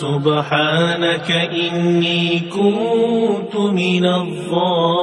سبحانك إني كنت من الظالمين.